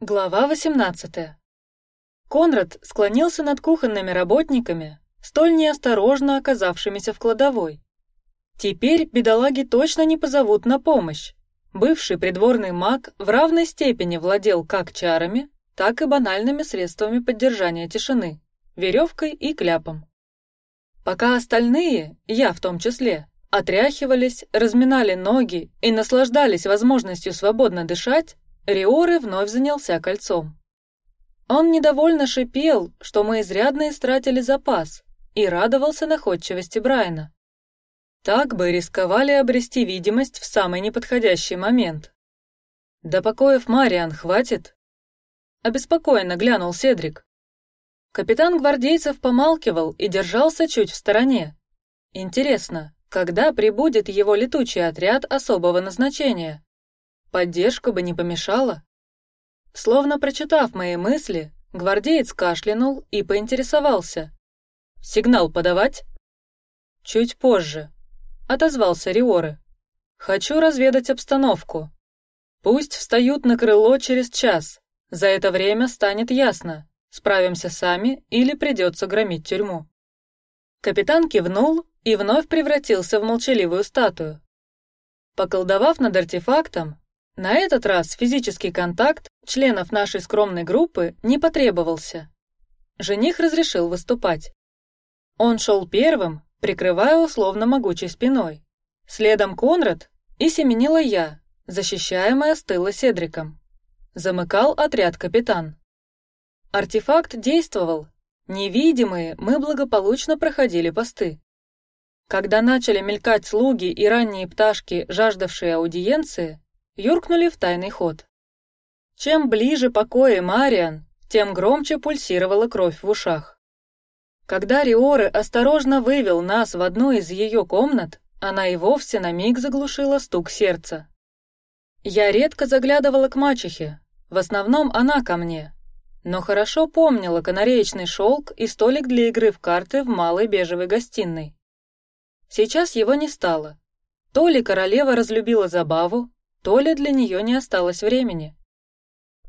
Глава 18. Конрад склонился над кухонными работниками, столь неосторожно оказавшимися в кладовой. Теперь бедолаги точно не позовут на помощь. Бывший придворный маг в равной степени владел как чарами, так и банальными средствами поддержания тишины, веревкой и кляпом. Пока остальные, я в том числе, отряхивались, разминали ноги и наслаждались возможностью свободно дышать, Риоры вновь занялся кольцом. Он недовольно шипел, что мы изрядно истратили запас, и радовался находчивости Брайана. Так бы рисковали обрести видимость в самый неподходящий момент. Да покоев Мариан хватит. Обеспокоенно глянул Седрик. Капитан гвардейцев помалкивал и держался чуть в стороне. Интересно, когда прибудет его летучий отряд особого назначения. Поддержка бы не помешала. Словно прочитав мои мысли, гвардеец кашлянул и поинтересовался: "Сигнал подавать?" Чуть позже, отозвался Риоры. "Хочу разведать обстановку. Пусть встают на крыло через час. За это время станет ясно, справимся сами или придется громить тюрьму". Капитан кивнул и вновь превратился в молчаливую статую. Поколдовав над артефактом, на этот раз физический контакт членов нашей скромной группы не потребовался. Жених разрешил выступать. Он шел первым, прикрывая условно могучей спиной. Следом Конрад и семенила я, защищаемая с тыла Седриком. Замыкал отряд капитан. Артефакт действовал. Невидимые мы благополучно проходили посты. Когда начали мелькать слуги и ранние пташки, жаждавшие аудиенции, юркнули в тайный ход. Чем ближе покои Мариан, тем громче пульсировала кровь в ушах. Когда Риоры осторожно вывел нас в одну из ее комнат, она и вовсе на миг заглушила стук сердца. Я редко заглядывала к мачехе, в основном она ко мне, но хорошо помнила канареечный шелк и столик для игры в карты в малой бежевой гостиной. Сейчас его не стало. То ли королева разлюбила забаву, то ли для нее не осталось времени.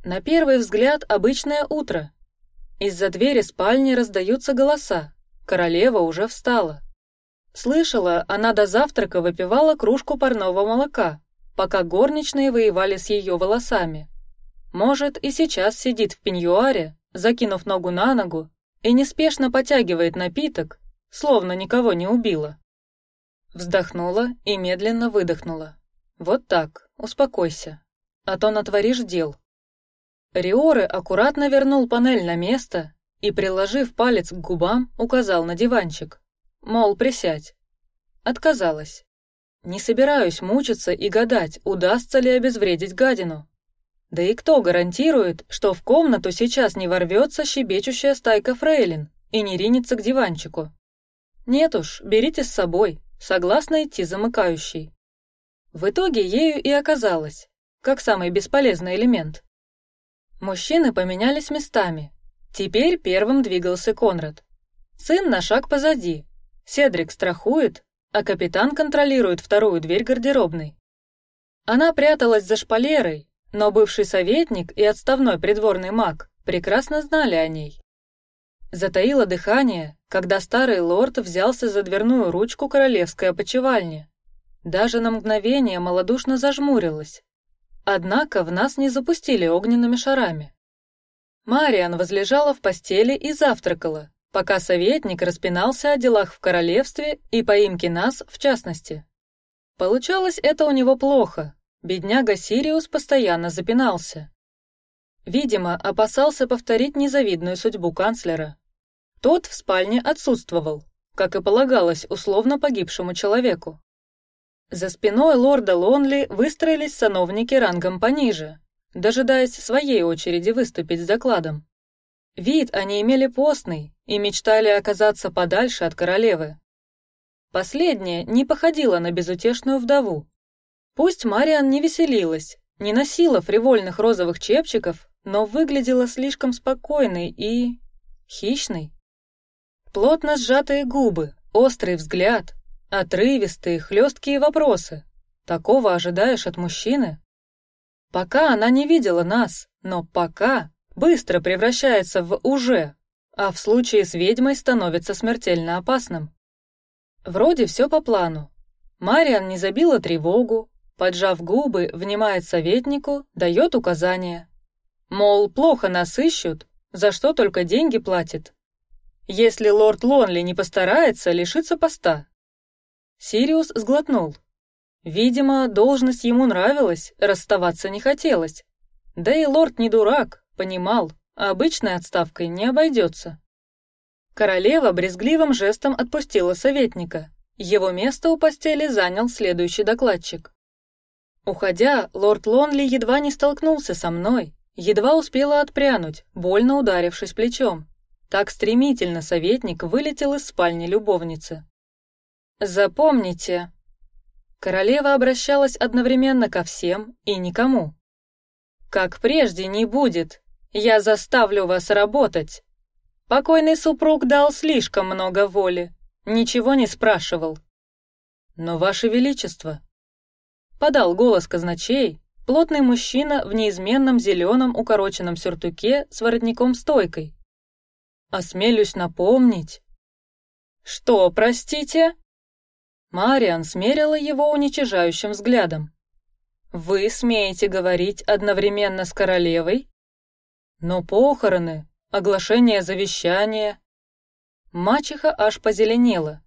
На первый взгляд обычное утро. Из-за двери спальни раздаются голоса. Королева уже встала. Слышала, она до завтрака выпивала кружку парного молока, пока горничные воевали с ее волосами. Может, и сейчас сидит в пеньюаре, закинув ногу на ногу, и неспешно потягивает напиток, словно никого не убила. Вздохнула и медленно выдохнула. Вот так, успокойся, а то натворишь дел. Риоры аккуратно вернул панель на место и, приложив палец к губам, указал на диванчик, мол, присядь. Отказалась. Не собираюсь мучиться и гадать, удастся ли обезвредить гадину. Да и кто гарантирует, что в комнату сейчас не ворвется щебечущая стайка фрейлин и не ринется к диванчику? Нет уж, берите с собой. Согласно идти замыкающий. В итоге ею и оказалось, как самый бесполезный элемент. Мужчины поменялись местами. Теперь первым двигался Конрад. Сын на шаг позади. Седрик страхует, а капитан контролирует вторую дверь гардеробной. Она пряталась за шпалерой, но бывший советник и отставной придворный маг прекрасно знали о ней. Затаила дыхание, когда старый лорд взялся за дверную ручку королевской опочивальни. Даже на мгновение малодушно зажмурилась. Однако в нас не запустили огненными шарами. Мариан возлежала в постели и завтракала, пока советник распинался о делах в королевстве и поимке нас в частности. Получалось это у него плохо. Бедняга Сириус постоянно запинался. Видимо, опасался повторить незавидную судьбу канцлера. Тот в спальне отсутствовал, как и полагалось условно погибшему человеку. За спиной лорда Лонли выстроились сановники рангом пониже, дожидаясь своей очереди выступить с докладом. Вид они имели постный и мечтали оказаться подальше от королевы. Последняя не походила на безутешную вдову. Пусть Мариан не веселилась, не носила фривольных розовых чепчиков, но выглядела слишком спокойной и хищной. Плотно сжатые губы, острый взгляд, Отрывистые, хлесткие вопросы. Такого ожидаешь от мужчины? Пока она не видела нас, но пока быстро превращается в уже, а в случае с ведьмой становится смертельно опасным. Вроде все по плану. Мариан не забила тревогу, поджав губы, внимает советнику, дает указания. Мол, плохо нас ищут, за что только деньги платит. Если лорд Лонли не постарается, лишится поста. Сириус сглотнул. Видимо, должность ему нравилась, расставаться не хотелось. Да и лорд не дурак, понимал, обычной отставкой не обойдется. Королева брезгливым жестом отпустила советника. Его место у постели занял следующий докладчик. Уходя, лорд Лонли едва не столкнулся со мной, едва успела отпрянуть, больно ударившись плечом. Так стремительно советник вылетел из спальни любовницы. Запомните, королева обращалась одновременно ко всем и никому. Как прежде не будет. Я заставлю вас работать. Покойный супруг дал слишком много воли, ничего не спрашивал. Но ваше величество, подал голос казначей, плотный мужчина в неизменном зеленом укороченном сюртуке с воротником стойкой. Осмелюсь напомнить. Что, простите? Мариан смерила его уничижающим взглядом. Вы смеете говорить одновременно с королевой? Но похороны, оглашение завещания. Мачеха аж позеленела.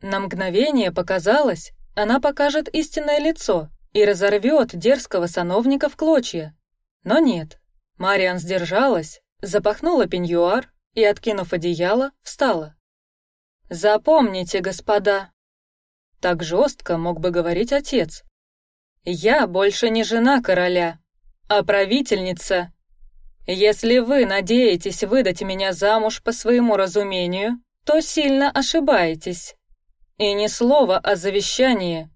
На мгновение показалось, она покажет истинное лицо и разорвет дерзкого сановника в клочья. Но нет. Мариан сдержалась, запахнула пеньюар и, откинув одеяло, встала. Запомните, господа. Так жестко мог бы говорить отец, я больше не жена короля, а правительница. Если вы надеетесь выдать меня замуж по своему разумению, то сильно ошибаетесь. И ни слова о завещании.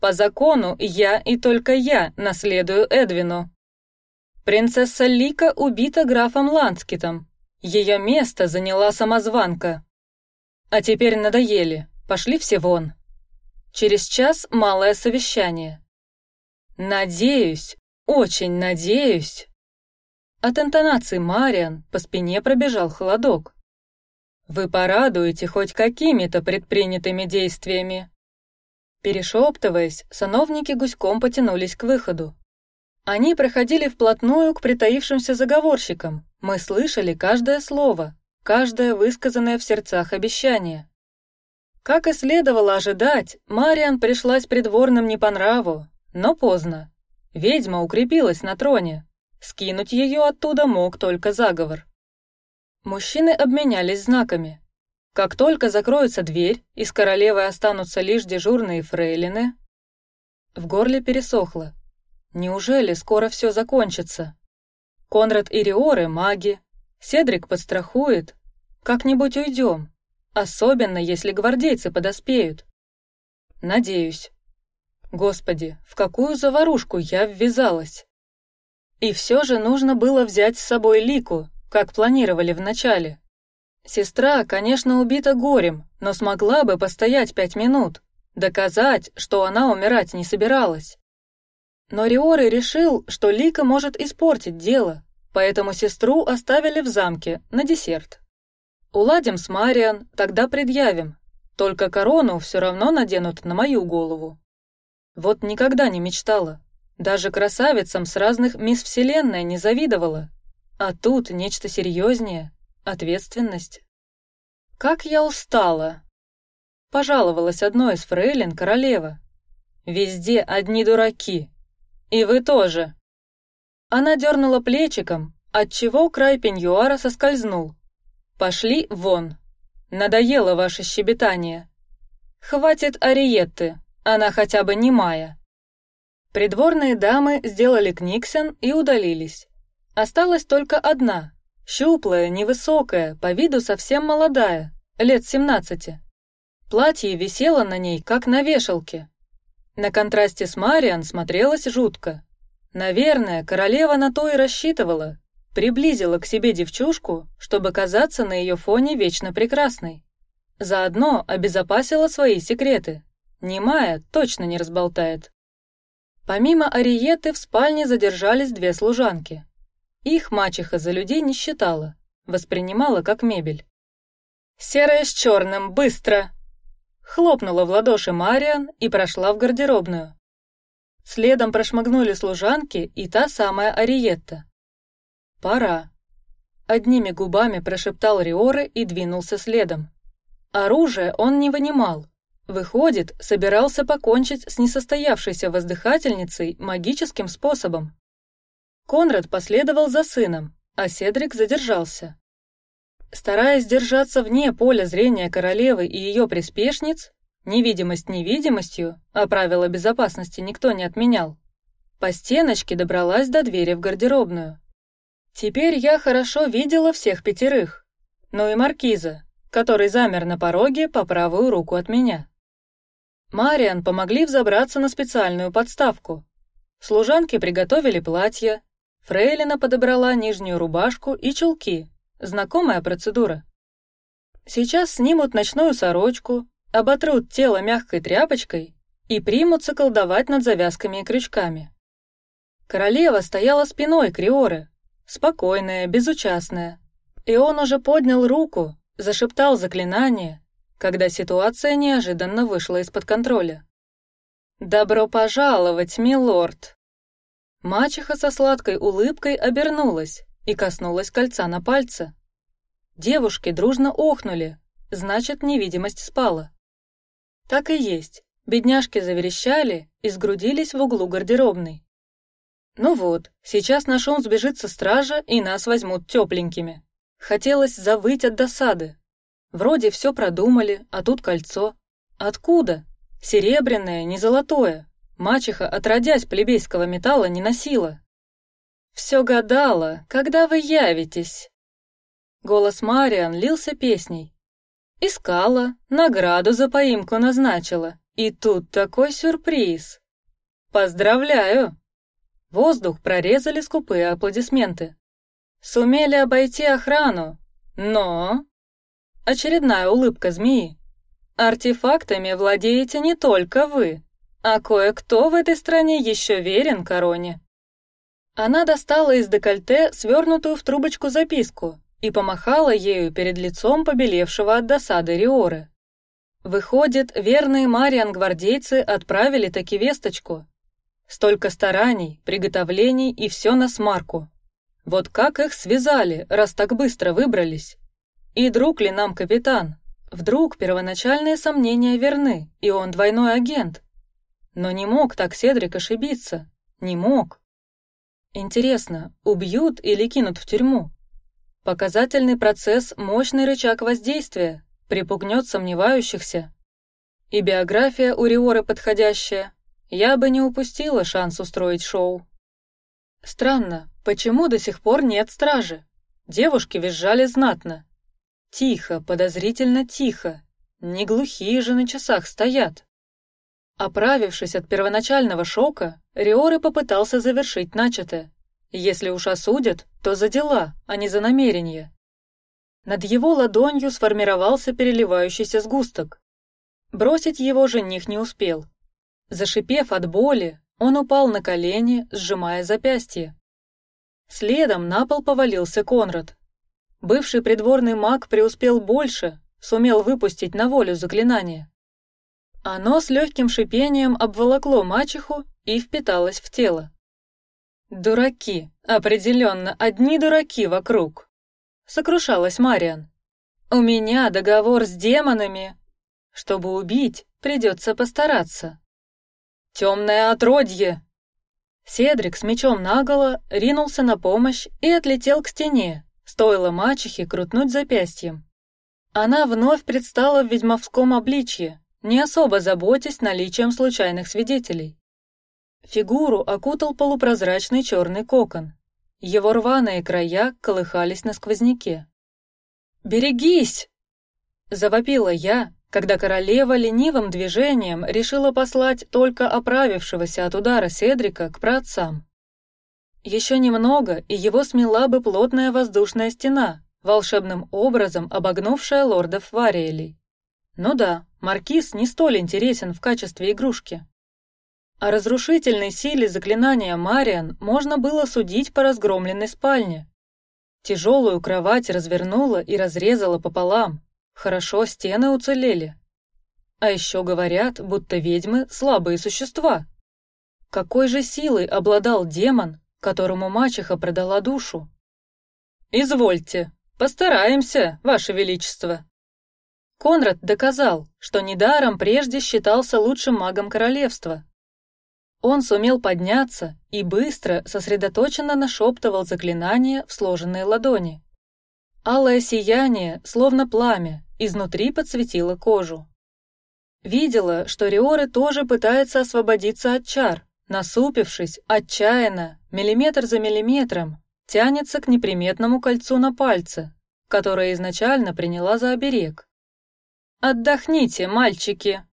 По закону я и только я наследую Эдвину. Принцесса Лика убита графом Ланскитом. Ее место заняла самозванка. А теперь надоели, пошли все вон. Через час малое совещание. Надеюсь, очень надеюсь. От интонации Мариан по спине пробежал холодок. Вы порадуете хоть какими-то предпринятыми действиями. Перешептываясь, сановники гуськом потянулись к выходу. Они проходили вплотную к притаившимся заговорщикам. Мы слышали каждое слово, каждое высказанное в сердцах обещание. Как и следовало ожидать, Мариан пришлась придворным не по нраву, но поздно. Ведьма укрепилась на троне. Скинуть ее оттуда мог только заговор. Мужчины обменялись знаками. Как только закроется дверь и с королевой останутся лишь дежурные фрейлины, в горле пересохло. Неужели скоро все закончится? Конрад и Риоры маги, Седрик подстрахует. Как-нибудь уйдем, особенно если гвардейцы подоспеют. Надеюсь. Господи, в какую заварушку я ввязалась! И все же нужно было взять с собой Лику, как планировали в начале. Сестра, конечно, убита горем, но смогла бы постоять пять минут, доказать, что она умирать не собиралась. Но Риоры решил, что Лика может испортить дело, поэтому сестру оставили в замке на десерт. Уладим с Мариан, тогда предъявим. Только корону все равно наденут на мою голову. Вот никогда не мечтала, даже красавицам с разных мисс Вселенной не завидовала, а тут нечто серьезнее, ответственность. Как я устала! Пожаловалась одной из фрейлин королева. Везде одни дураки, и вы тоже. Она дернула плечиком, от чего край пеньюара соскользнул. Пошли вон. Надоело ваше щебетание. Хватит Ариетты. Она хотя бы не Майя. Придворные дамы сделали книгсен и удалились. Осталась только одна, щуплая, невысокая, по виду совсем молодая, лет семнадцати. Платье висело на ней, как на вешалке. На контрасте с Мариан смотрелось жутко. Наверное, королева на то и рассчитывала, приблизила к себе девчушку, чтобы казаться на ее фоне вечно прекрасной. Заодно обезопасила свои секреты. Немая точно не разболтает. Помимо Ариеты в спальне задержались две служанки. Их мачеха за людей не считала, воспринимала как мебель. Серое с черным, быстро! Хлопнула в ладоши Мариан и прошла в гардеробную. Следом прошмыгнули служанки и та самая Ариетта. Пора. Одними губами прошептал Риоры и двинулся следом. Оружие он не вынимал. Выходит, собирался покончить с несостоявшейся воздыхательницей магическим способом. Конрад последовал за сыном, а Седрик задержался. Стараясь держаться вне поля зрения королевы и ее приспешниц, невидимость невидимостью, а правила безопасности никто не отменял, по стеночке добралась до двери в гардеробную. Теперь я хорошо видела всех пятерых, но и маркиза, который замер на пороге по правую руку от меня. Мариан помогли взобраться на специальную подставку. Служанки приготовили платья, Фрейлина подобрала нижнюю рубашку и чулки. Знакомая процедура. Сейчас снимут ночную сорочку, оботрут тело мягкой тряпочкой и примутся колдовать над завязками и крючками. Королева стояла спиной к Риоре, спокойная, безучастная, и он уже поднял руку, зашептал заклинание, когда ситуация неожиданно вышла из-под контроля. Добро пожаловать, милорд! Мачеха со сладкой улыбкой обернулась и коснулась кольца на пальце. Девушки дружно охнули, значит невидимость спала. Так и есть. Бедняжки заверещали и сгрудились в углу гардеробной. Ну вот, сейчас на шум сбежится стража и нас возьмут тепленькими. Хотелось завыть от досады. Вроде все продумали, а тут кольцо. Откуда? Серебряное, не золотое. Мачеха, отродясь плебейского металла, не носила. Все гадала, когда вы явитесь. Голос Мариан лился песней. Искала, награду за поимку назначила, и тут такой сюрприз. Поздравляю. Воздух прорезали скупые аплодисменты. Сумели обойти охрану, но очередная улыбка змеи. Артефактами владеете не только вы, а кое-кто в этой стране еще верен короне. Она достала из декольте свернутую в трубочку записку и помахала ею перед лицом побелевшего от досады Риоры. Выходит, верные Мариан гвардейцы отправили таки весточку. Столько стараний, приготовлений и все на смарку. Вот как их связали, раз так быстро выбрались? И друг ли нам капитан? Вдруг первоначальные сомнения верны, и он двойной агент? Но не мог так Седрик ошибиться, не мог. Интересно, убьют или кинут в тюрьму? Показательный процесс, мощный рычаг воздействия, припугнет сомневающихся. И биография у Риоры подходящая. Я бы не упустила шанс устроить шоу. Странно, почему до сих пор нет стражи? Девушки визжали знатно. Тихо, подозрительно тихо. Не глухие же на часах стоят. Оправившись от первоначального шока, Риоры попытался завершить начатое. Если уж осудят, то за дела, а не за намерения. Над его ладонью сформировался переливающийся сгусток. Бросить его жених не успел. Зашипев от боли, он упал на колени, сжимая запястье. Следом на пол повалился Конрад. Бывший придворный маг преуспел больше, сумел выпустить на волю заклинание. Оно с легким шипением обволокло мачеху и впиталось в тело. Дураки, определенно одни дураки вокруг. Сокрушалась Мариан. У меня договор с демонами. Чтобы убить, придется постараться. Темное отродье. Седрик с мечом наголо ринулся на помощь и отлетел к стене. Стоило мачехе крутнуть запястьем. Она вновь предстала в ведьмовском обличье, не особо заботясь наличием случайных свидетелей. Фигуру окутал полупрозрачный черный кокон. Его рваные края колыхались на сквозняке. Берегись! Завопила я, когда королева ленивым движением решила послать только оправившегося от удара Седрика к праотцам. Еще немного, и его смела бы плотная воздушная стена, волшебным образом обогнувшая лордов Вариэлей. Ну да, маркиз не столь интересен в качестве игрушки. О разрушительной силе заклинания Мариан можно было судить по разгромленной спальне. Тяжелую кровать развернула и разрезала пополам. Хорошо стены уцелели. А еще говорят, будто ведьмы слабые существа. Какой же силой обладал демон, которому мачеха продала душу? Извольте, постараемся, ваше величество. Конрад доказал, что недаром прежде считался лучшим магом королевства. Он сумел подняться и быстро, сосредоточенно нашептывал заклинания в сложенные ладони. Алое сияние, словно пламя, изнутри подсветило кожу. Видела, что Риоры тоже пытается освободиться от чар, насупившись, отчаянно, миллиметр за миллиметром, тянется к неприметному кольцу на пальце, которое изначально приняла за оберег. Отдохните, мальчики.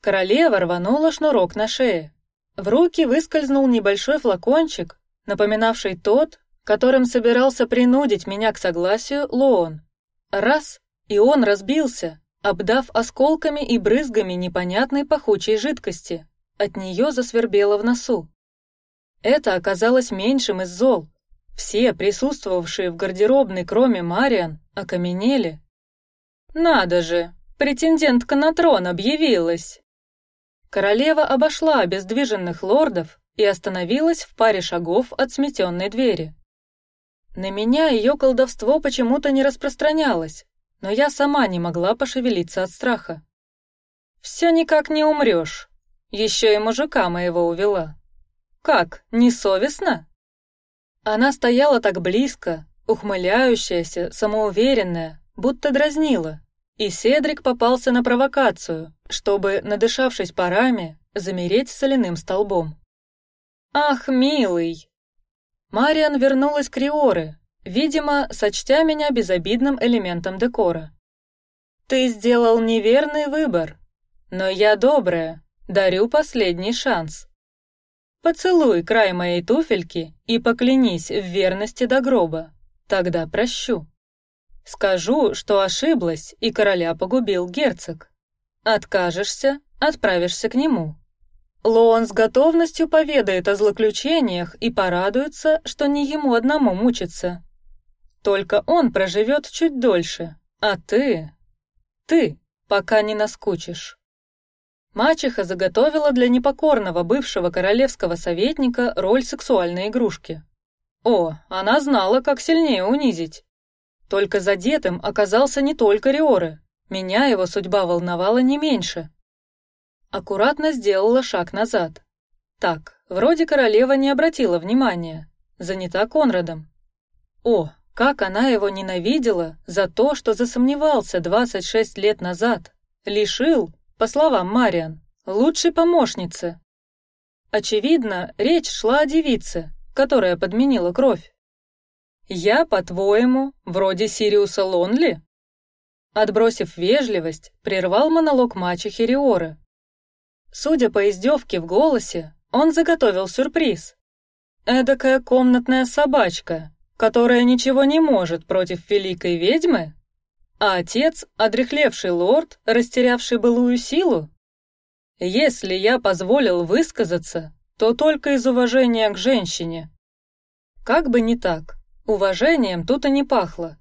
Королева рванула шнурок на шее. В руки выскользнул небольшой флакончик, напоминавший тот, которым собирался принудить меня к согласию Лоон. Раз и он разбился, обдав осколками и брызгами непонятной пахучей жидкости. От нее засвербело в носу. Это оказалось меньшим из зол. Все присутствовавшие в гардеробной, кроме Мариан, окаменели. Надо же, претендентка на трон объявилась. Королева обошла обездвиженных лордов и остановилась в паре шагов от сметенной двери. На меня ее колдовство почему-то не распространялось, но я сама не могла пошевелиться от страха. Все никак не умрешь. Еще и мужика моего увела. Как, не совестно? Она стояла так близко, ухмыляющаяся, самоуверенная, будто дразнила. И Седрик попался на провокацию, чтобы, надышавшись парами, замереть соляным столбом. Ах, милый! Мариан вернулась к Риоре, видимо, сочтя меня безобидным элементом декора. Ты сделал неверный выбор, но я добрая, дарю последний шанс. Поцелуй край моей туфельки и поклянись в верности до гроба, тогда прощу. Скажу, что ошиблась и короля погубил герцог. Откажешься, отправишься к нему. Лоан с готовностью поведает о злоключениях и порадуется, что не ему одному мучиться. Только он проживет чуть дольше, а ты, ты, пока не наскучишь. Мачеха заготовила для непокорного бывшего королевского советника роль сексуальной игрушки. О, она знала, как сильнее унизить. Только задетым оказался не только Риоры. Меня его судьба волновала не меньше. Аккуратно сделала шаг назад. Так, вроде королева не обратила внимания, занята Конрадом. О, как она его ненавидела за то, что засомневался 26 лет назад, лишил, по словам Мариан, лучшей помощницы. Очевидно, речь шла о девице, которая подменила кровь. Я, по-твоему, вроде Сириуса Лонли? Отбросив вежливость, прервал монолог мачехи Риоры. Судя по издевке в голосе, он заготовил сюрприз. Эдакая комнатная собачка, которая ничего не может против великой ведьмы, а отец, одрехлевший лорд, растерявший былую силу. Если я позволил высказаться, то только из уважения к женщине. Как бы не так, уважением тут и не пахло.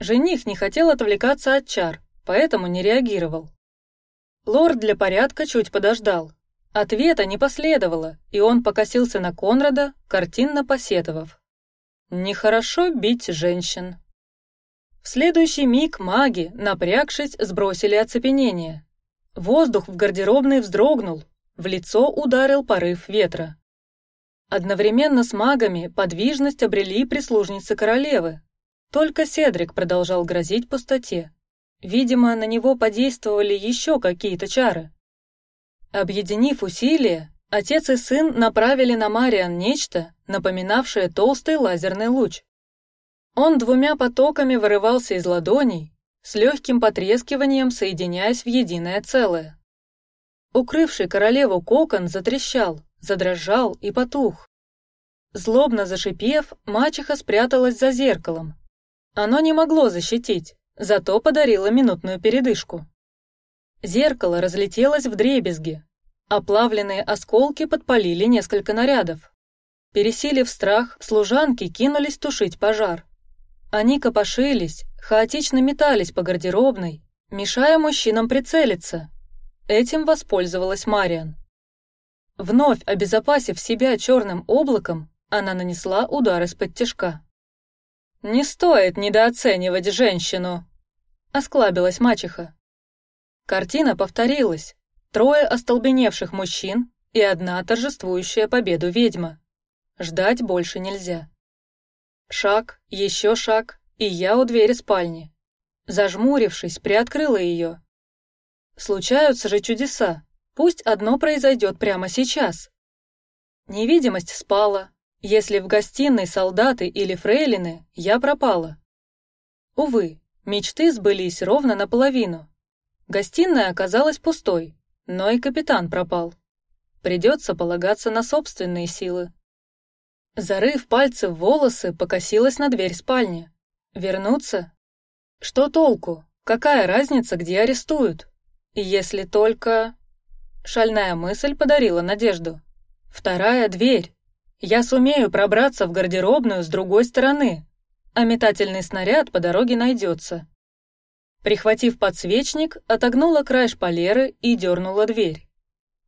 Жених не хотел отвлекаться от чар, поэтому не реагировал. Лорд для порядка чуть подождал. Ответа не последовало, и он покосился на Конрада, картинно посетовав: Нехорошо бить женщин. В следующий миг маги, напрягшись, сбросили оцепенение. Воздух в гардеробной вздрогнул, в лицо ударил порыв ветра. Одновременно с магами подвижность обрели прислужницы королевы. Только Седрик продолжал грозить пустоте. Видимо, на него подействовали еще какие-то чары. Объединив усилия, Отец и сын направили на Мариан нечто, напоминавшее толстый лазерный луч. Он двумя потоками вырывался из ладоней, с легким потрескиванием соединяясь в единое целое. Укрывший королеву кокон затрещал, задрожал и потух. Злобно зашипев, мачеха спряталась за зеркалом. Оно не могло защитить, зато подарило минутную передышку. Зеркало разлетелось в дребезги, Оплавленные осколки подпалили несколько нарядов. Пересилив страх, служанки кинулись тушить пожар. Они копошились, хаотично метались по гардеробной, мешая мужчинам прицелиться. Этим воспользовалась Мариан. Вновь обезопасив себя черным облаком, она нанесла удар из-под тишка. Не стоит недооценивать женщину, осклабилась мачеха. Картина повторилась, трое остолбеневших мужчин и одна торжествующая победу ведьма. Ждать больше нельзя. Шаг, еще шаг, и я у двери спальни. Зажмурившись, приоткрыла ее. Случаются же чудеса. Пусть одно произойдет прямо сейчас. Невидимость спала. Если в гостиной солдаты или фрейлины, я пропала. Увы, мечты сбылись ровно наполовину. Гостиная оказалась пустой, но и капитан пропал. Придется полагаться на собственные силы. Зарыв пальцы в волосы, покосилась на дверь спальни. Вернуться? Что толку? Какая разница, где арестуют? Если только... Шальная мысль подарила надежду. Вторая дверь. Я сумею пробраться в гардеробную с другой стороны, а метательный снаряд по дороге найдется. Прихватив подсвечник, отогнула край шпалеры и дернула дверь.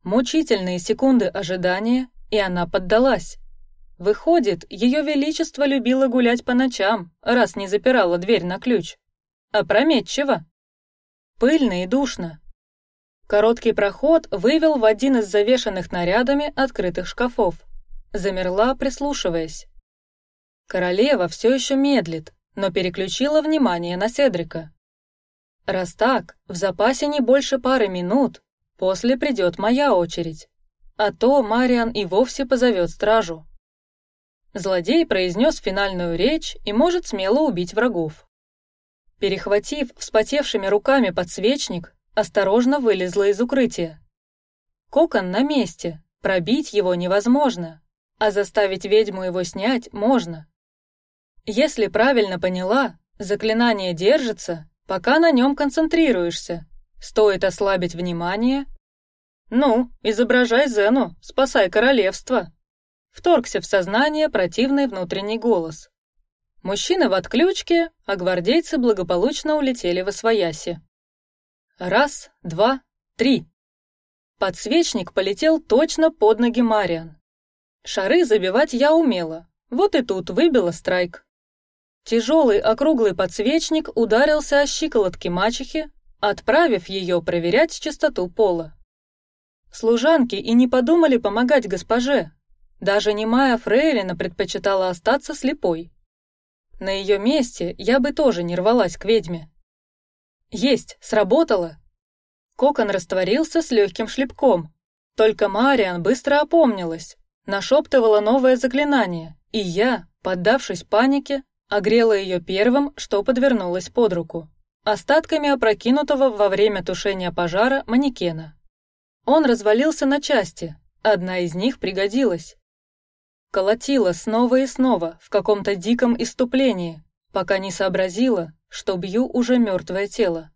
Мучительные секунды ожидания, и она поддалась. Выходит, ее величество любила гулять по ночам, раз не запирала дверь на ключ. Опрометчиво. Пыльно и душно. Короткий проход вывел в один из завешенных нарядами открытых шкафов. Замерла, прислушиваясь. Королева все еще медлит, но переключила внимание на Седрика. Раз так, в запасе не больше пары минут. После придет моя очередь, а то Мариан и вовсе позовет стражу. Злодей произнес финальную речь и может смело убить врагов. Перехватив вспотевшими руками подсвечник, осторожно вылезла из укрытия. Кокон на месте, пробить его невозможно, а заставить ведьму его снять можно. Если правильно поняла, заклинание держится, пока на нем концентрируешься. Стоит ослабить внимание. Ну, изображай Зену, спасай королевство. Вторгся в сознание противный внутренний голос. Мужчины в отключке, а гвардейцы благополучно улетели в освояси. Раз, два, три. Подсвечник полетел точно под ноги Мариан. Шары забивать я умела, вот и тут выбила страйк. Тяжелый округлый подсвечник ударился о щиколотки мачехи, отправив ее проверять чистоту пола. Служанки и не подумали помогать госпоже. Даже немая фрейлина предпочитала остаться слепой. На ее месте я бы тоже не рвалась к ведьме. Есть, сработало. Кокон растворился с легким шлепком. Только Мариан быстро опомнилась, нашептывала новое заклинание, и я, поддавшись панике, огрела ее первым, что подвернулось под руку, остатками опрокинутого во время тушения пожара манекена. Он развалился на части, одна из них пригодилась. Колотила снова и снова в каком-то диком иступлении, пока не сообразила, что бью уже мертвое тело.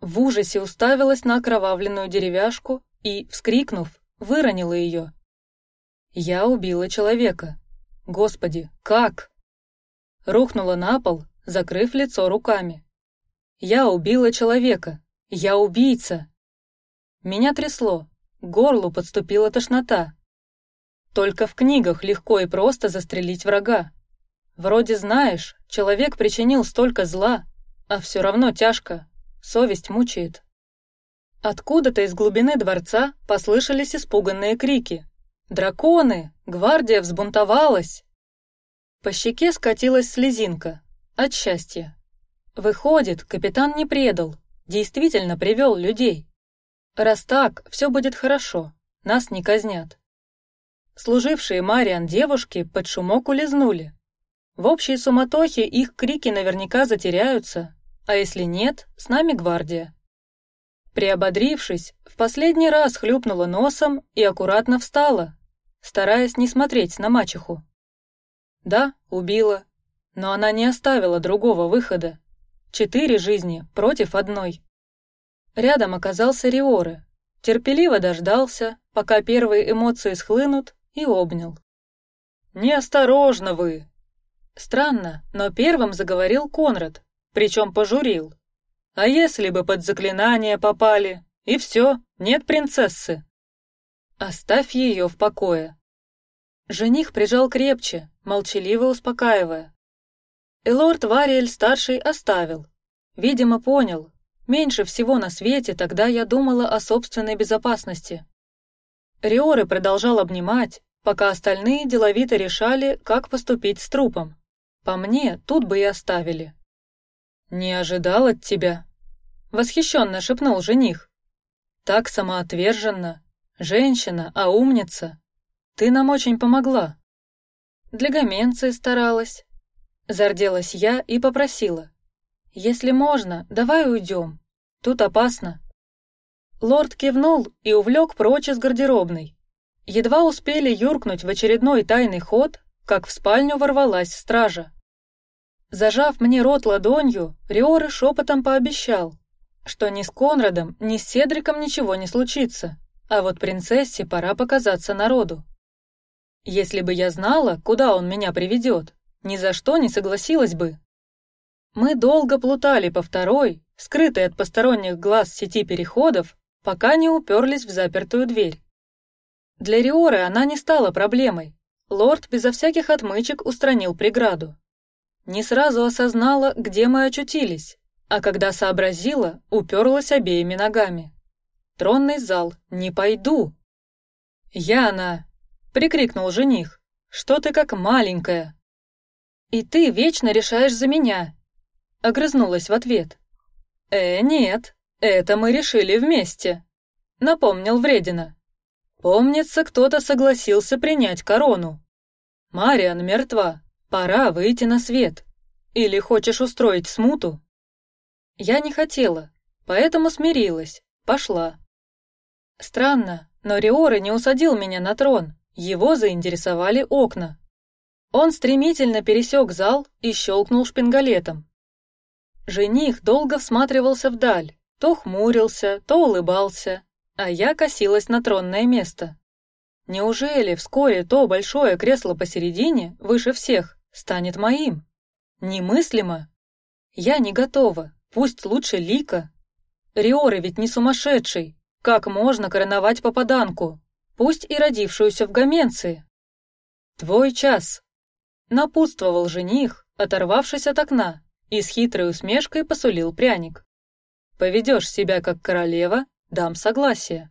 В ужасе уставилась на окровавленную деревяшку и, вскрикнув, выронила ее. Я убила человека. Господи, как? рухнула на пол, закрыв лицо руками. Я убила человека. Я убийца. Меня трясло, к горлу подступила тошнота. Только в книгах легко и просто застрелить врага. Вроде знаешь, человек причинил столько зла, а все равно тяжко, совесть мучает. Откуда-то из глубины дворца послышались испуганные крики. Драконы! Гвардия взбунтовалась! По щеке скатилась слезинка от счастья. Выходит, капитан не предал, действительно привел людей. Раз так, все будет хорошо, нас не казнят. Служившие Мариан девушки под шумок улизнули. В общей суматохе их крики наверняка затеряются, а если нет, с нами гвардия. Приободрившись, в последний раз хлюпнула носом и аккуратно встала, стараясь не смотреть на мачеху. Да, убила, но она не оставила другого выхода. Четыре жизни против одной. Рядом оказался Риоры, терпеливо дождался, пока первые эмоции схлынут, и обнял. «Неосторожно вы!» Странно, но первым заговорил Конрад, причем пожурил. «А если бы под заклинание попали? И все, нет принцессы!» «Оставь ее в покое!» Жених прижал крепче, молчаливо успокаивая. И лорд Вариэль-старший оставил. Видимо, понял. Меньше всего на свете тогда я думала о собственной безопасности. Риоры продолжал обнимать, пока остальные деловито решали, как поступить с трупом. По мне, тут бы и оставили. Не ожидал от тебя, восхищенно шепнул жених. Так самоотверженно, женщина, а умница. Ты нам очень помогла. Для Гаменции старалась. Зарделась я и попросила: если можно, давай уйдем. Тут опасно. Лорд кивнул и увлек прочь из гардеробной. Едва успели юркнуть в очередной тайный ход, как в спальню ворвалась стража. Зажав мне рот ладонью, Риоры шепотом пообещал, что ни с Конрадом, ни с Седриком ничего не случится, а вот принцессе пора показаться народу. Если бы я знала, куда он меня приведет, ни за что не согласилась бы. Мы долго плутали по второй, скрытой от посторонних глаз сети переходов, пока не уперлись в запертую дверь. Для Риоры она не стала проблемой. Лорд безо всяких отмычек устранил преграду. Не сразу осознала, где мы очутились, а когда сообразила, уперлась обеими ногами. Тронный зал, не пойду. Яна, прикрикнул жених, что ты как маленькая. И ты вечно решаешь за меня. Огрызнулась в ответ. Э, нет, это мы решили вместе. Напомнил Вредина. Помнится, кто-то согласился принять корону. Мариан мертва. Пора выйти на свет. Или хочешь устроить смуту? Я не хотела, поэтому смирилась, пошла. Странно, но Риоры не усадил меня на трон. Его заинтересовали окна. Он стремительно пересек зал и щелкнул шпингалетом. Жених долго всматривался вдаль, то хмурился, то улыбался, а я косилась на тронное место. Неужели вскоре то большое кресло посередине, выше всех, станет моим? Немыслимо. Я не готова. Пусть лучше Лика. Риоры ведь не сумасшедший. Как можно короновать попаданку, пусть и родившуюся в Гаменции? Твой час. Напутствовал жених, оторвавшись от окна, и с хитрой усмешкой посулил пряник. Поведешь себя как королева, дам согласие.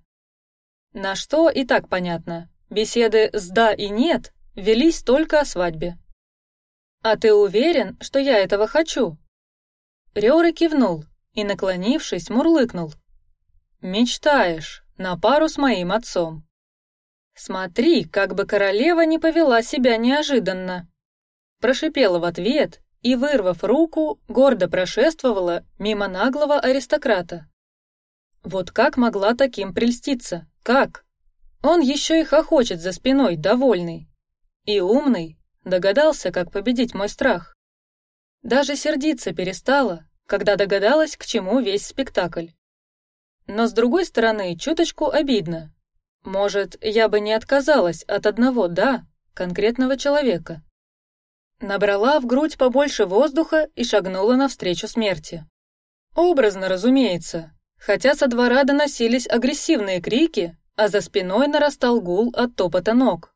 На что и так понятно. Беседы с да и нет велись только о свадьбе. А ты уверен, что я этого хочу? Рёры кивнул и, наклонившись, мурлыкнул. Мечтаешь на пару с моим отцом. Смотри, как бы королева не повела себя неожиданно. Прошипела в ответ и, вырвав руку, гордо прошествовала мимо наглого аристократа. Вот как могла таким прельститься? Как? Он еще и хохочет за спиной, довольный. И умный, догадался, как победить мой страх. Даже сердиться перестала, когда догадалась, к чему весь спектакль. Но с другой стороны, чуточку обидно. Может, я бы не отказалась от одного да конкретного человека. Набрала в грудь побольше воздуха и шагнула навстречу смерти. Образно, разумеется, хотя со двора доносились агрессивные крики, а за спиной нарастал гул от топота ног.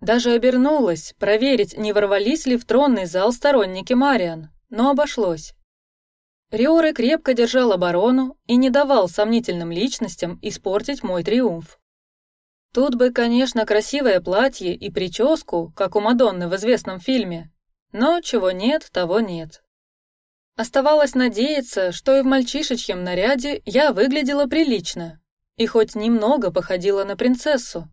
Даже обернулась проверить, не ворвались ли в тронный зал сторонники Мариан, но обошлось. Риоры крепко держал оборону и не давал сомнительным личностям испортить мой триумф. Тут бы, конечно, красивое платье и прическу, как у Мадонны в известном фильме, но чего нет, того нет. Оставалось надеяться, что и в мальчишечьем наряде я выглядела прилично и хоть немного походила на принцессу.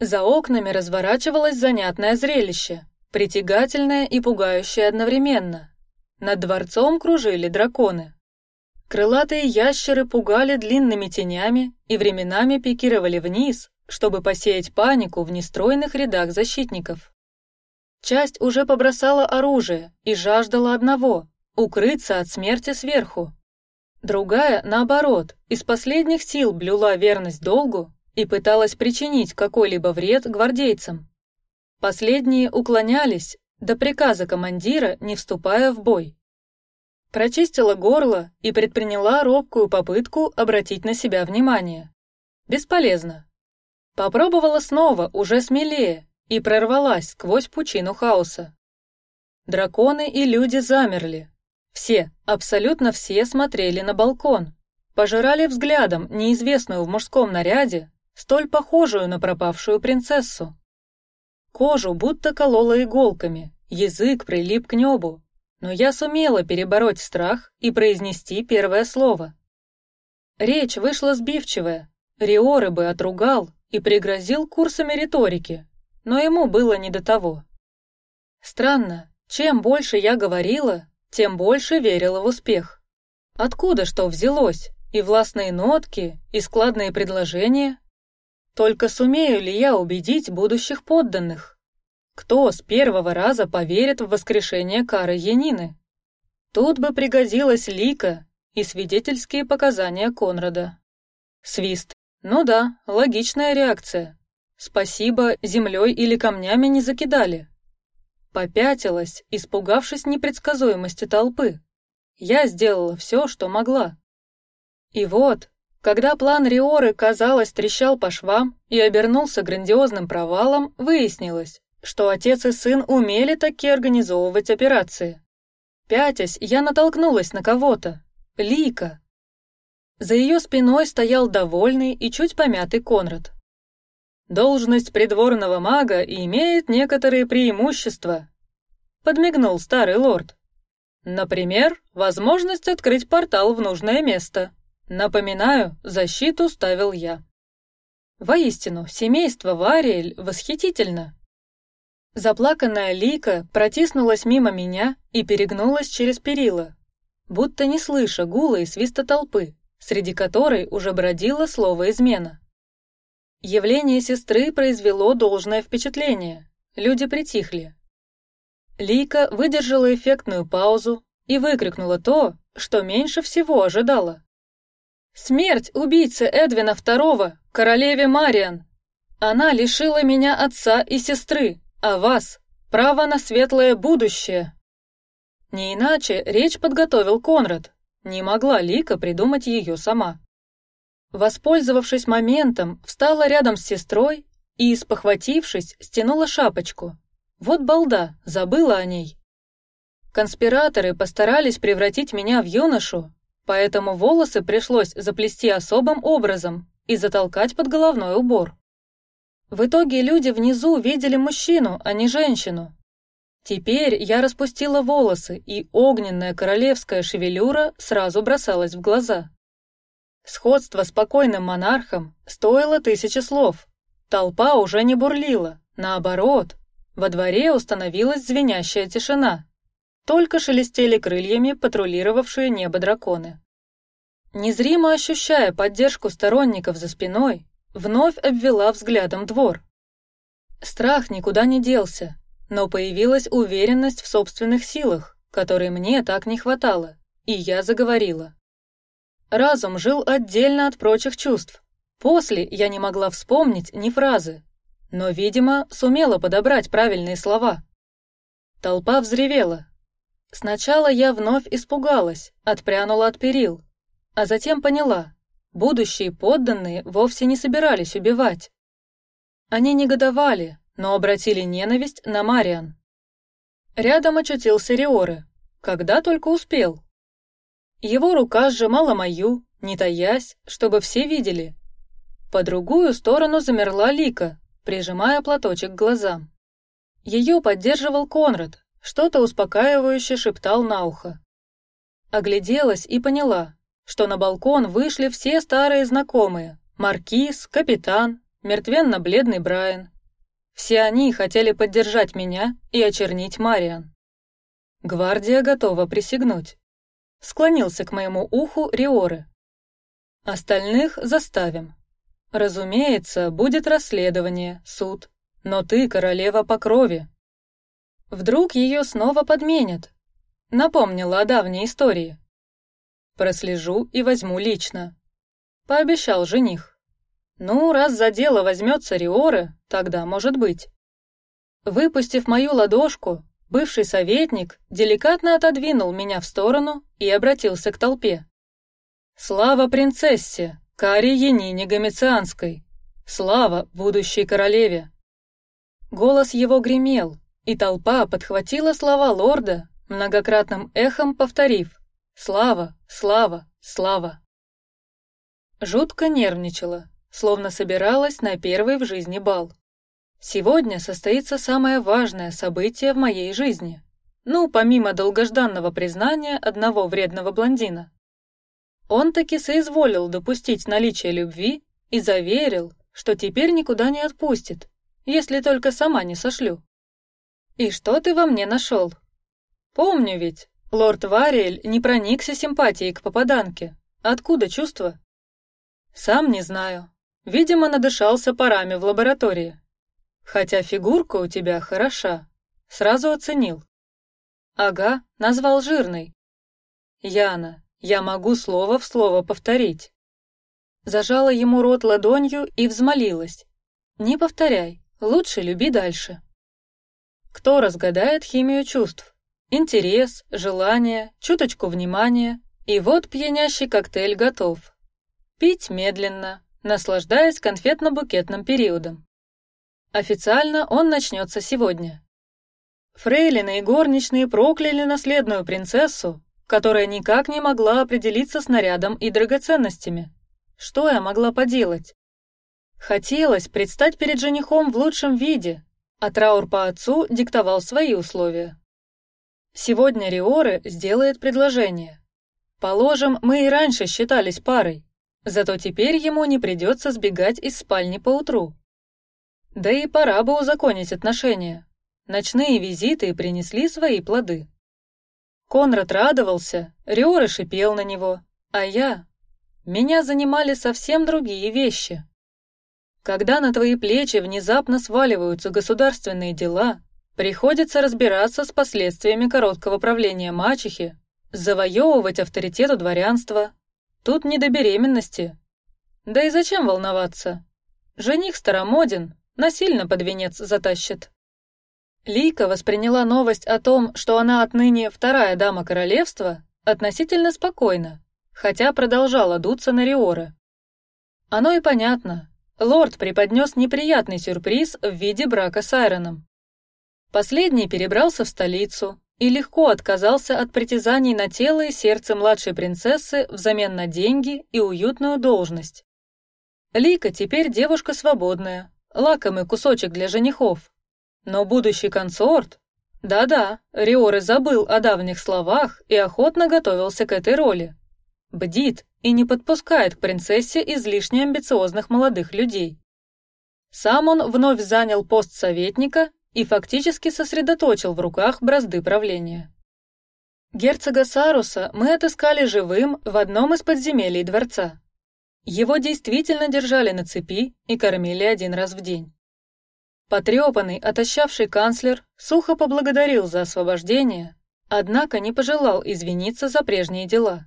За окнами разворачивалось занятное зрелище, притягательное и пугающее одновременно. Над дворцом кружили драконы. Крылатые ящеры пугали длинными тенями и временами пикировали вниз, чтобы посеять панику в нестройных рядах защитников. Часть уже побросала оружие и жаждала одного укрыться от смерти сверху. Другая, наоборот, из последних сил блюла верность долгу и пыталась причинить какой-либо вред гвардейцам. Последние уклонялись до приказа командира, не вступая в бой. Прочистила горло и предприняла робкую попытку обратить на себя внимание. Бесполезно. Попробовала снова, уже смелее, и прорвалась сквозь пучину хаоса. Драконы и люди замерли. Все, абсолютно все смотрели на балкон, пожирали взглядом неизвестную в мужском наряде, столь похожую на пропавшую принцессу. Кожу будто колола иголками, язык прилип к небу, но я сумела перебороть страх и произнести первое слово. Речь вышла сбивчивая. Риоры бы отругал и пригрозил курсами риторики, но ему было не до того. Странно, чем больше я говорила, тем больше верила в успех. Откуда что взялось? И властные нотки, и складные предложения. Только сумею ли я убедить будущих подданных? Кто с первого раза поверит в воскрешение Кары Янины? Тут бы пригодилась Лика и свидетельские показания Конрада. Свист. Ну да, логичная реакция. Спасибо, землей или камнями не закидали. Попятилась, испугавшись непредсказуемости толпы. Я сделала все, что могла. И вот, когда план Риоры, казалось, трещал по швам и обернулся грандиозным провалом, выяснилось, что отец и сын умели таки организовывать операции. Пятясь, я натолкнулась на кого-то. Лика. За ее спиной стоял довольный и чуть помятый Конрад. Должность придворного мага имеет некоторые преимущества. Подмигнул старый лорд. Например, возможность открыть портал в нужное место. Напоминаю, защиту ставил я. Воистину, семейство Вариэль восхитительно. Заплаканная Лика протиснулась мимо меня и перегнулась через перила, будто не слыша гула и свиста толпы, среди которой уже бродило слово измена. Явление сестры произвело должное впечатление. Люди притихли. Лика выдержала эффектную паузу и выкрикнула то, что меньше всего ожидала. Смерть убийцы Эдвина II, королеве Мариан. Она лишила меня отца и сестры, а вас право на светлое будущее. Не иначе речь подготовил Конрад. Не могла Лика придумать ее сама. Воспользовавшись моментом, встала рядом с сестрой и, спохватившись, стянула шапочку. Вот балда, забыла о ней. Конспираторы постарались превратить меня в юношу, поэтому волосы пришлось заплести особым образом и затолкать под головной убор. В итоге люди внизу видели мужчину, а не женщину. Теперь я распустила волосы, и огненная королевская шевелюра сразу бросалась в глаза. Сходство с покойным монархом стоило тысячи слов. Толпа уже не бурлила, наоборот, во дворе установилась звенящая тишина. Только шелестели крыльями патрулировавшие небо драконы. Незримо ощущая поддержку сторонников за спиной, вновь обвела взглядом двор. Страх никуда не делся, но появилась уверенность в собственных силах, которой мне так не хватало, и я заговорила. Разум жил отдельно от прочих чувств. После я не могла вспомнить ни фразы, но, видимо, сумела подобрать правильные слова. Толпа взревела. Сначала я вновь испугалась, отпрянула от перил, а затем поняла, Будущие подданные вовсе не собирались убивать. Они негодовали, но обратили ненависть на Мариан. Рядом очутился Риоры, когда только успел. Его рука сжимала мою, не таясь, чтобы все видели. По другую сторону замерла Лика, прижимая платочек к глазам. Ее поддерживал Конрад, что-то успокаивающе шептал на ухо. Огляделась и поняла, что на балкон вышли все старые знакомые: маркиз, капитан, мертвенно-бледный Брайан. Все они хотели поддержать меня и очернить Мариан. Гвардия готова присягнуть. Склонился к моему уху Риоры. Остальных заставим. Разумеется, будет расследование, суд, но ты королева по крови. Вдруг ее снова подменят. Напомнила о давней истории. Прослежу и возьму лично. Пообещал жених. Ну, раз за дело возьмется Риоре, тогда может быть. Выпустив мою ладошку, бывший советник деликатно отодвинул меня в сторону и обратился к толпе. Слава принцессе, Кари Енине Гомецианской! Слава будущей королеве! Голос его гремел, и толпа подхватила слова лорда, многократным эхом повторив «Слава, слава, слава». Жутко нервничала, словно собиралась на первый в жизни бал. Сегодня состоится самое важное событие в моей жизни. Ну, помимо долгожданного признания одного вредного блондина. Он таки соизволил допустить наличие любви и заверил, что теперь никуда не отпустит, если только сама не сошлю. И что ты во мне нашел? Помню ведь, лорд Вариэль не проникся симпатией к попаданке. Откуда чувство? Сам не знаю. Видимо, надышался парами в лаборатории. Хотя фигурка у тебя хороша. Сразу оценил. Ага, назвал жирной. Яна, я могу слово в слово повторить. Зажала ему рот ладонью и взмолилась: не повторяй, лучше люби дальше. Кто разгадает химию чувств? Интерес, желание, чуточку внимания, и вот пьянящий коктейль готов. Пить медленно, наслаждаясь конфетно-букетным периодом. Официально он начнется сегодня. Фрейлины и горничные прокляли наследную принцессу, которая никак не могла определиться с нарядом и драгоценностями. Что я могла поделать? Хотелось предстать перед женихом в лучшем виде, а траур по отцу диктовал свои условия. Сегодня Риоры сделает предложение. Положим, мы и раньше считались парой, Зато теперь ему не придется сбегать из спальни по утру. Да и пора бы узаконить отношения. Ночные визиты принесли свои плоды. Конрад радовался, Риоры шипел на него, а я, меня занимали совсем другие вещи. Когда на твои плечи внезапно сваливаются государственные дела, приходится разбираться с последствиями короткого правления мачехи, завоевывать авторитет у дворянства, Тут не до беременности. Да и зачем волноваться? Жених старомоден, насильно под венец затащит. Лика восприняла новость о том, что она отныне вторая дама королевства, относительно спокойно, хотя продолжала дуться на Риора. Оно и понятно. Лорд преподнес неприятный сюрприз в виде брака с Айроном. Последний перебрался в столицу, и легко отказался от притязаний на тело и сердце младшей принцессы взамен на деньги и уютную должность. Лика теперь девушка свободная, лакомый кусочек для женихов. Но будущий консорт, да-да, Риоры забыл о давних словах и охотно готовился к этой роли. Бдит и не подпускает к принцессе излишне амбициозных молодых людей. Сам он вновь занял пост советника и фактически сосредоточил в руках бразды правления. Герцога Саруса мы отыскали живым в одном из подземелий дворца. Его действительно держали на цепи и кормили один раз в день. Потрепанный, отощавший канцлер сухо поблагодарил за освобождение, однако не пожелал извиниться за прежние дела.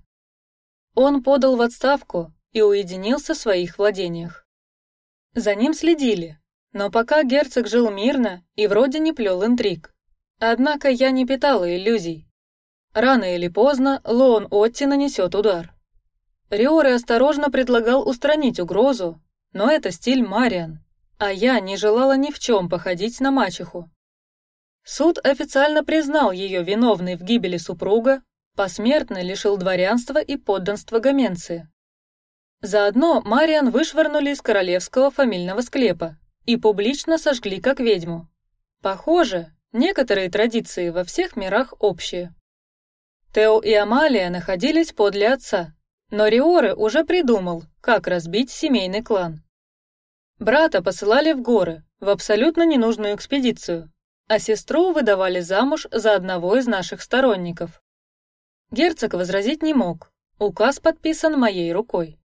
Он подал в отставку и уединился в своих владениях. За ним следили, но пока герцог жил мирно и вроде не плел интриг. Однако я не питала иллюзий. Рано или поздно Лоон Отти нанесет удар. Риоре осторожно предлагал устранить угрозу, но это стиль Мариан, а я не желала ни в чем походить на мачеху. Суд официально признал ее виновной в гибели супруга, посмертно лишил дворянства и подданства Гаменции. Заодно Мариан вышвырнули из королевского фамильного склепа и публично сожгли как ведьму. Похоже, некоторые традиции во всех мирах общие. Тео и Амалия находились подле отца, но Риоры уже придумал, как разбить семейный клан. Брата посылали в горы в абсолютно ненужную экспедицию, а сестру выдавали замуж за одного из наших сторонников. Герцог возразить не мог. Указ подписан моей рукой.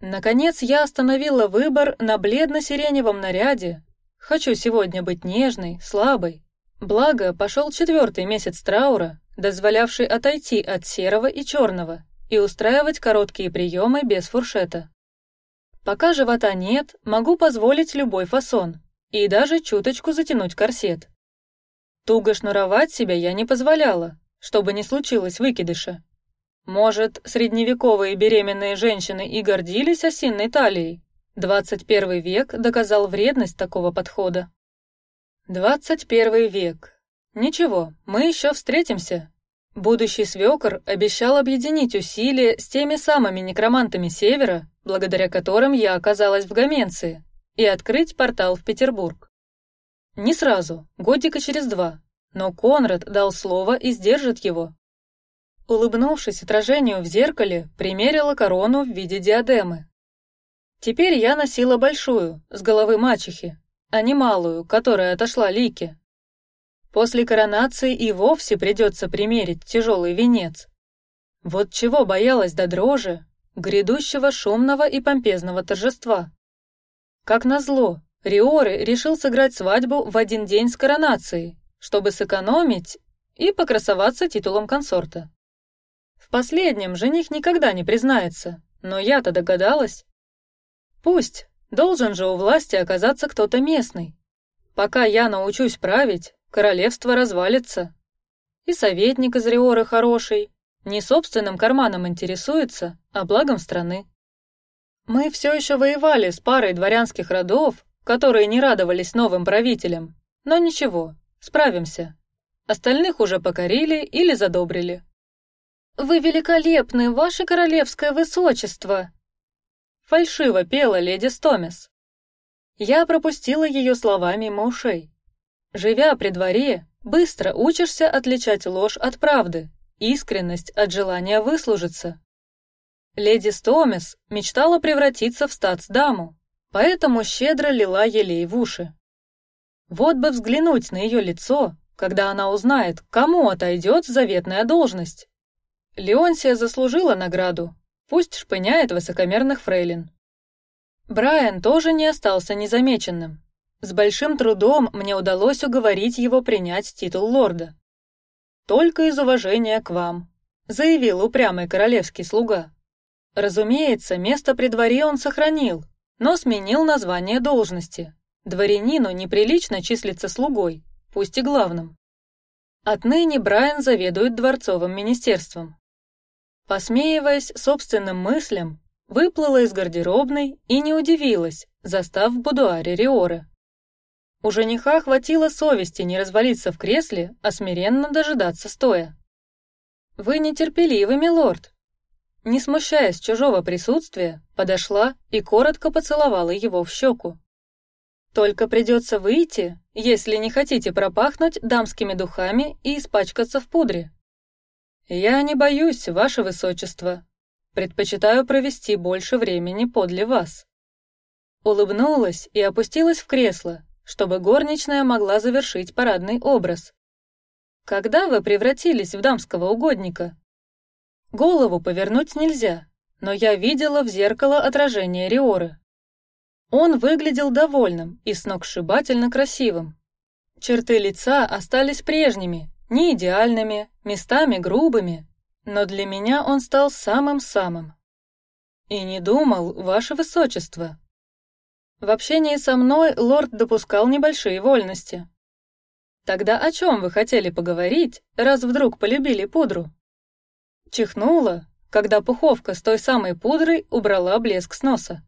Наконец я остановила выбор на бледно-сиреневом наряде. Хочу сегодня быть нежной, слабой. Благо пошел четвертый месяц траура, дозволявший отойти от серого и черного и устраивать короткие приемы без фуршета. Пока живота нет, могу позволить любой фасон и даже чуточку затянуть корсет. Туго шнуровать себя я не позволяла, чтобы не случилось выкидыша. Может, средневековые беременные женщины и гордились осинной талией. 21 век доказал вредность такого подхода. 21 век. Ничего, мы еще встретимся. Будущий свекор обещал объединить усилия с теми самыми некромантами Севера, благодаря которым я оказалась в Гаменции, и открыть портал в Петербург. Не сразу, годика через два, но Конрад дал слово и сдержит его. Улыбнувшись отражению в зеркале, примерила корону в виде диадемы. Теперь я носила большую, с головы мачехи, а не малую, которая отошла Лике. После коронации и вовсе придется примерить тяжелый венец. Вот чего боялась до дрожи грядущего шумного и помпезного торжества. Как назло, Риоры решил сыграть свадьбу в один день с коронацией, чтобы сэкономить и покрасоваться титулом консорта. В последнем жених никогда не признается, но я-то догадалась. Пусть, должен же у власти оказаться кто-то местный. Пока я научусь править, королевство развалится. И советник из Риоры хороший, не собственным карманом интересуется, а благом страны. Мы все еще воевали с парой дворянских родов, которые не радовались новым правителям, но ничего, справимся. Остальных уже покорили или задобрили. Вы великолепны, ваше королевское высочество. Фальшиво пела леди Стомис. Я пропустила ее слова мимо ушей. Живя при дворе, быстро учишься отличать ложь от правды искренность от желания выслужиться. Леди Стомис мечтала превратиться в статсдаму, поэтому щедро лила елей в уши. Вот бы взглянуть на ее лицо, когда она узнает, кому отойдет заветная должность. Леонсия заслужила награду, пусть шпыняет высокомерных фрейлин. Брайан тоже не остался незамеченным. С большим трудом мне удалось уговорить его принять титул лорда. Только из уважения к вам, заявил упрямый королевский слуга. Разумеется, место при дворе он сохранил, но сменил название должности. Дворянину неприлично числиться слугой, пусть и главным. Отныне Брайан заведует дворцовым министерством. Посмеиваясь собственным мыслям, выплыла из гардеробной и не удивилась, застав в будуаре Риоры. У жениха хватило совести не развалиться в кресле, а смиренно дожидаться стоя. Вы нетерпеливый, милорд. Не смущаясь чужого присутствия, подошла и коротко поцеловала его в щеку. Только придется выйти, если не хотите пропахнуть дамскими духами и испачкаться в пудре. Я не боюсь, ваше высочество. Предпочитаю провести больше времени подле вас. Улыбнулась и опустилась в кресло, чтобы горничная могла завершить парадный образ. Когда вы превратились в дамского угодника? Голову повернуть нельзя, но я видела в зеркало отражение Риоры. Он выглядел довольным и сногсшибательно красивым. Черты лица остались прежними, не идеальными, местами грубыми, но для меня он стал самым самым. И не думал, ваше высочество, в общении со мной лорд допускал небольшие вольности. Тогда о чем вы хотели поговорить, раз вдруг полюбили пудру? Чихнула, когда пуховка с той самой пудрой убрала блеск с носа.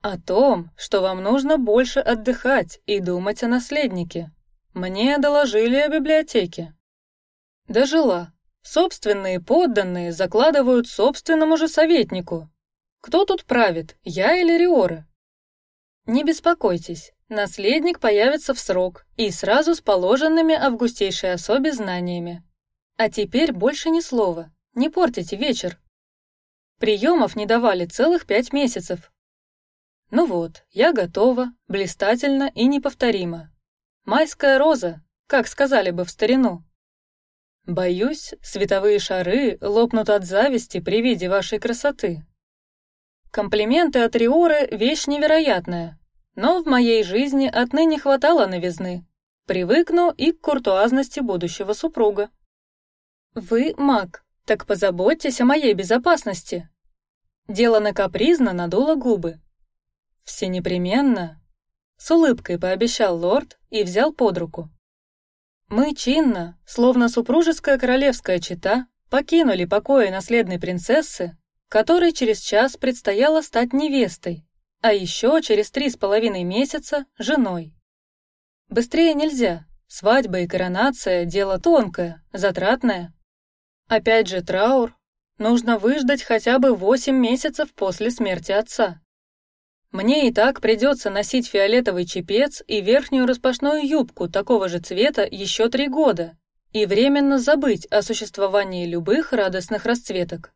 О том, что вам нужно больше отдыхать и думать о наследнике. Мне доложили о библиотеке. Дожила. Собственные подданные закладывают собственному же советнику. Кто тут правит, я или Риора? Не беспокойтесь, наследник появится в срок и сразу с положенными августейшей особе знаниями. А теперь больше ни слова, не портите вечер. Приемов не давали целых пять месяцев. Ну вот, я готова, блистательно и неповторимо. Майская роза, как сказали бы в старину. Боюсь, световые шары лопнут от зависти при виде вашей красоты. Комплименты от Риоры вещь невероятная, но в моей жизни отныне хватало новизны. Привыкну и к куртуазности будущего супруга. Вы маг, Так позаботьтесь о моей безопасности. Делано капризно надула губы. Все непременно. С улыбкой пообещал лорд и взял под руку. Мы чинно, словно супружеская королевская чета, покинули покои наследной принцессы, которой через час предстояло стать невестой, а еще через три с половиной месяца женой. Быстрее нельзя. Свадьба и коронация дело тонкое, затратное. Опять же траур. Нужно выждать хотя бы восемь месяцев после смерти отца. Мне и так придется носить фиолетовый чепец и верхнюю распашную юбку такого же цвета еще три года и временно забыть о существовании любых радостных расцветок.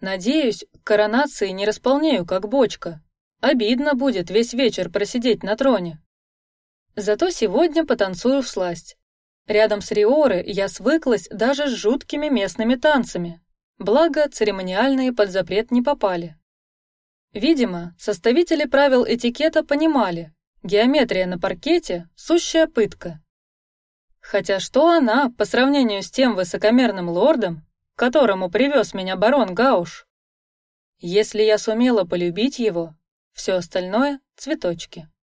Надеюсь, коронации не располнею как бочка. Обидно будет весь вечер просидеть на троне. Зато сегодня потанцую в сласть. Рядом с Риоры я свыклась даже с жуткими местными танцами. Благо церемониальные под запрет не попали. Видимо, составители правил этикета понимали, геометрия на паркете сущая пытка. Хотя что она по сравнению с тем высокомерным лордом, которому привез меня барон Гауш? Если я сумела полюбить его, все остальное цветочки.